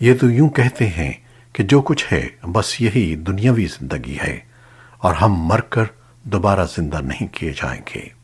یہ تو یوں کہتے ہیں کہ جو کچھ ہے بس یہی دنیاوی زندگی ہے اور ہم مر کر دوبارہ زندہ نہیں کیے جائیں گے۔